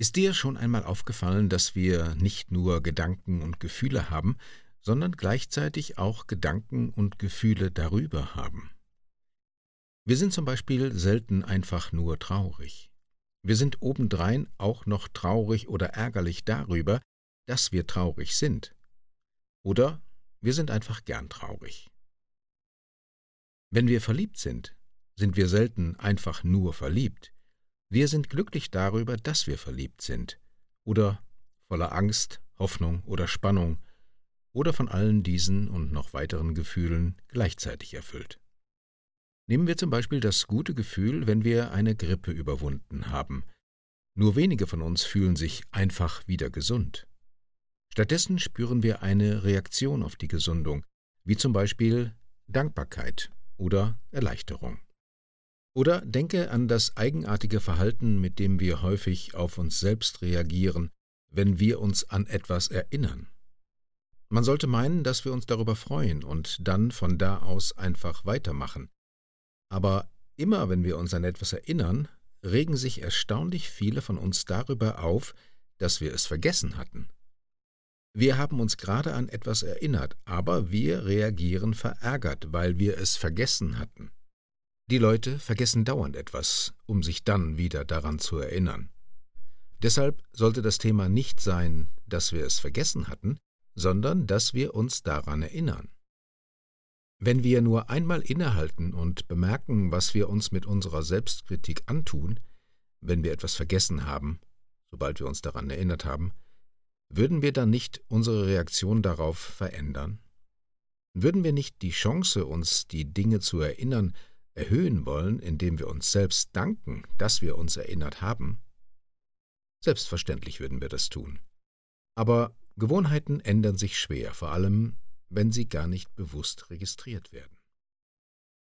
Ist dir schon einmal aufgefallen, dass wir nicht nur Gedanken und Gefühle haben, sondern gleichzeitig auch Gedanken und Gefühle darüber haben? Wir sind zum Beispiel selten einfach nur traurig. Wir sind obendrein auch noch traurig oder ärgerlich darüber, dass wir traurig sind. Oder wir sind einfach gern traurig. Wenn wir verliebt sind, sind wir selten einfach nur verliebt. Wir sind glücklich darüber, dass wir verliebt sind, oder voller Angst, Hoffnung oder Spannung, oder von allen diesen und noch weiteren Gefühlen gleichzeitig erfüllt. Nehmen wir zum Beispiel das gute Gefühl, wenn wir eine Grippe überwunden haben. Nur wenige von uns fühlen sich einfach wieder gesund. Stattdessen spüren wir eine Reaktion auf die Gesundung, wie zum Beispiel Dankbarkeit oder Erleichterung. Oder denke an das eigenartige Verhalten, mit dem wir häufig auf uns selbst reagieren, wenn wir uns an etwas erinnern. Man sollte meinen, dass wir uns darüber freuen und dann von da aus einfach weitermachen. Aber immer wenn wir uns an etwas erinnern, regen sich erstaunlich viele von uns darüber auf, dass wir es vergessen hatten. Wir haben uns gerade an etwas erinnert, aber wir reagieren verärgert, weil wir es vergessen hatten. Die Leute vergessen dauernd etwas, um sich dann wieder daran zu erinnern. Deshalb sollte das Thema nicht sein, dass wir es vergessen hatten, sondern dass wir uns daran erinnern. Wenn wir nur einmal innehalten und bemerken, was wir uns mit unserer Selbstkritik antun, wenn wir etwas vergessen haben, sobald wir uns daran erinnert haben, würden wir dann nicht unsere Reaktion darauf verändern? Würden wir nicht die Chance, uns die Dinge zu erinnern, erhöhen wollen, indem wir uns selbst danken, dass wir uns erinnert haben? Selbstverständlich würden wir das tun. Aber Gewohnheiten ändern sich schwer, vor allem wenn sie gar nicht bewusst registriert werden.